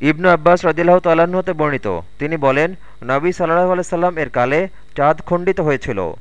ইবনু আব্বাস রদিল্লাহ তাল্লাহ্ন হতে বর্ণিত। তিনি বলেন, নবী সাল্লাহ আলাইসাল্লাম এর কালে চাঁদ খণ্ডিত হয়েছিল।